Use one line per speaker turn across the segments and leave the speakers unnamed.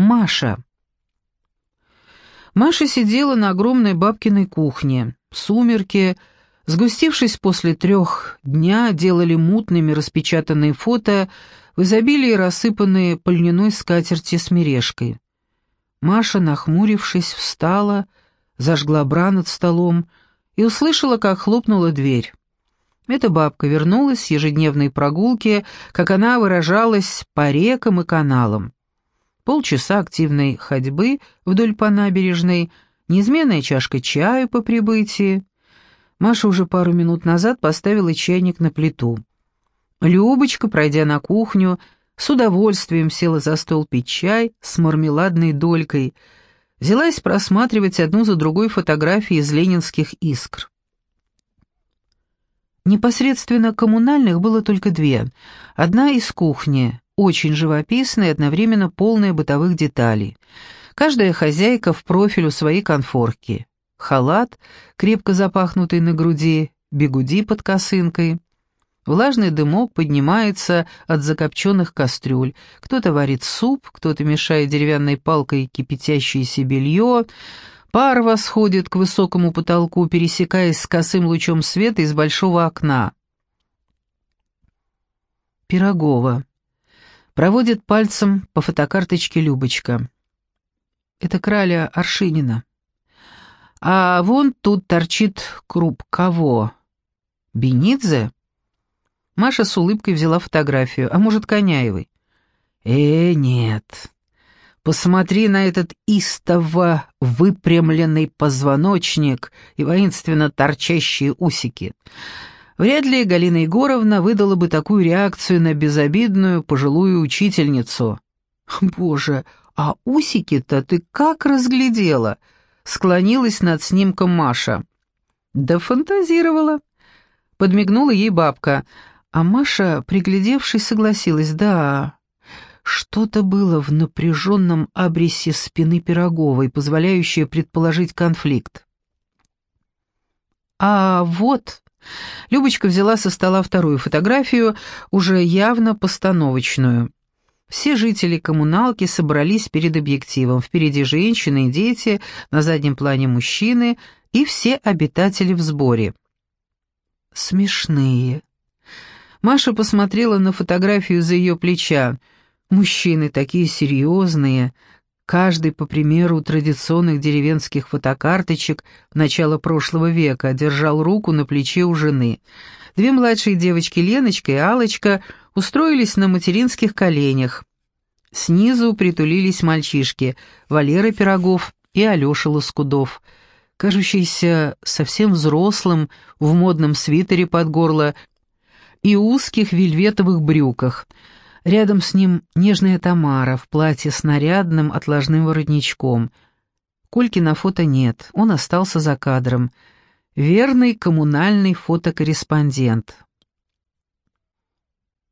Маша. Маша сидела на огромной бабкиной кухне. Сумерки, сгустившись после трех дня, делали мутными распечатанные фото, в изобилии рассыпанные по льняной скатерти с мережкой. Маша, нахмурившись, встала, зажгла бра над столом и услышала, как хлопнула дверь. Эта бабка вернулась с ежедневной прогулки, как она выражалась, по рекам и каналам. Полчаса активной ходьбы вдоль по набережной, неизменная чашка чаю по прибытии. Маша уже пару минут назад поставила чайник на плиту. Любочка, пройдя на кухню, с удовольствием села за стол пить чай с мармеладной долькой, взялась просматривать одну за другой фотографии из ленинских искр. Непосредственно коммунальных было только две. Одна из кухни, очень живописная и одновременно полная бытовых деталей. Каждая хозяйка в профиль у своей конфорки. Халат, крепко запахнутый на груди, бегуди под косынкой. Влажный дымок поднимается от закопченных кастрюль. Кто-то варит суп, кто-то мешает деревянной палкой кипятящееся белье. Пар восходит к высокому потолку, пересекаясь с косым лучом света из большого окна. Пирогова. Проводит пальцем по фотокарточке Любочка. Это краля Аршинина. А вон тут торчит круп кого? Бенидзе? Маша с улыбкой взяла фотографию. А может, Коняевой? Э, нет. Посмотри на этот истово выпрямленный позвоночник и воинственно торчащие усики. Вряд ли Галина Егоровна выдала бы такую реакцию на безобидную пожилую учительницу. «Боже, а усики-то ты как разглядела?» — склонилась над снимком Маша. «Да фантазировала», — подмигнула ей бабка, а Маша, приглядевшись, согласилась, «да, что-то было в напряженном абресе спины Пироговой, позволяющее предположить конфликт. А вот Любочка взяла со стола вторую фотографию, уже явно постановочную. Все жители коммуналки собрались перед объективом. Впереди женщины и дети, на заднем плане мужчины и все обитатели в сборе. Смешные. Маша посмотрела на фотографию за ее плеча. Мужчины такие серьезные, Каждый, по примеру традиционных деревенских фотокарточек начала прошлого века, держал руку на плече у жены. Две младшие девочки, Леночка и Алочка, устроились на материнских коленях. Снизу притулились мальчишки, Валера Пирогов и Алеша Лоскудов, кажущийся совсем взрослым в модном свитере под горло и узких вельветовых брюках — Рядом с ним нежная Тамара в платье с нарядным отложным воротничком. Кольки на фото нет, он остался за кадром. Верный коммунальный фотокорреспондент.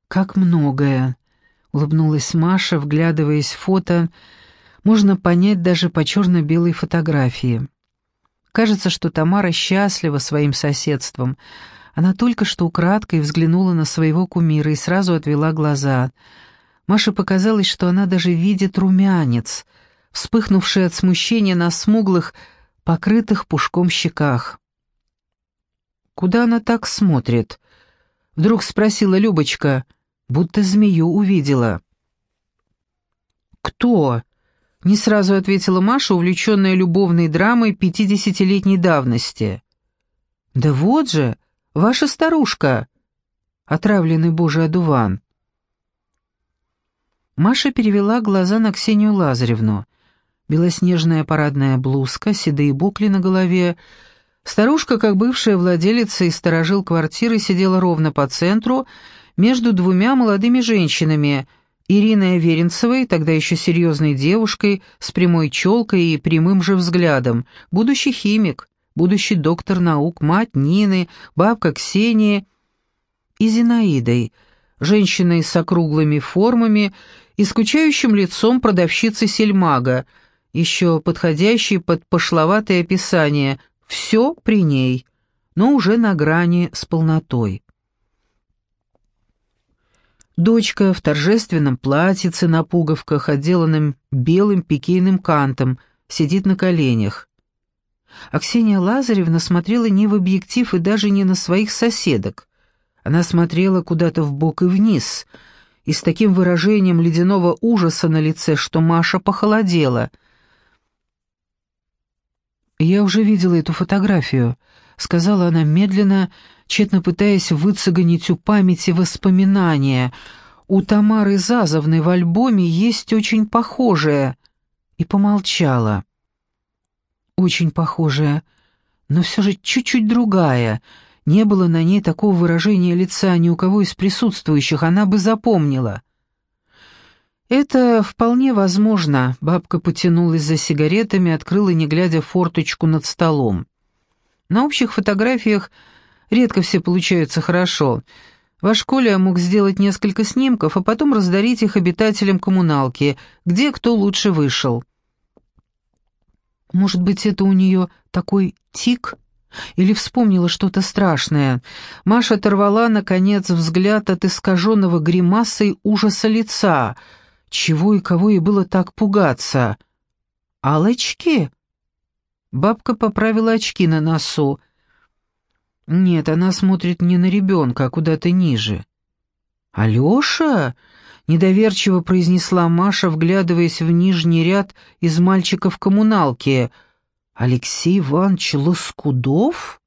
«Как многое!» — улыбнулась Маша, вглядываясь в фото. «Можно понять даже по черно-белой фотографии. Кажется, что Тамара счастлива своим соседством». Она только что украдкой взглянула на своего кумира и сразу отвела глаза. Маше показалось, что она даже видит румянец, вспыхнувший от смущения на смуглых, покрытых пушком щеках. «Куда она так смотрит?» — вдруг спросила Любочка, будто змею увидела. «Кто?» — не сразу ответила Маша, увлеченная любовной драмой пятидесятилетней давности. «Да вот же!» Ваша старушка, отравленный божий одуван. Маша перевела глаза на Ксению Лазаревну. Белоснежная парадная блузка, седые букли на голове. Старушка, как бывшая владелица и сторожил квартиры, сидела ровно по центру, между двумя молодыми женщинами, Ириной Аверинцевой, тогда еще серьезной девушкой, с прямой челкой и прямым же взглядом, будущий химик, будущий доктор наук, мать Нины, бабка Ксении и Зинаидой, женщиной с округлыми формами и скучающим лицом продавщицы сельмага, еще подходящей под пошловатое описание «все при ней», но уже на грани с полнотой. Дочка в торжественном платьице на пуговках, отделанном белым пикейным кантом, сидит на коленях. А Ксения Лазаревна смотрела не в объектив и даже не на своих соседок. Она смотрела куда-то в бок и вниз, и с таким выражением ледяного ужаса на лице, что Маша похолодела. «Я уже видела эту фотографию», — сказала она медленно, тщетно пытаясь выцегонить у памяти воспоминания. «У Тамары Зазовны в альбоме есть очень похожая...» И помолчала. «Очень похожая, но все же чуть-чуть другая. Не было на ней такого выражения лица ни у кого из присутствующих, она бы запомнила». «Это вполне возможно», — бабка потянулась за сигаретами, открыла, не глядя, форточку над столом. «На общих фотографиях редко все получаются хорошо. Ваш Коля мог сделать несколько снимков, а потом раздарить их обитателям коммуналки, где кто лучше вышел». «Может быть, это у нее такой тик?» Или вспомнила что-то страшное. Маша оторвала, наконец, взгляд от искаженного гримасой ужаса лица — чего и кого ей было так пугаться? Алочки? Бабка поправила очки на носу. Нет, она смотрит не на ребенка, а куда-то ниже. «Алеша?» — недоверчиво произнесла Маша, вглядываясь в нижний ряд из мальчиков коммуналки. «Алексей Иванович Лоскудов?»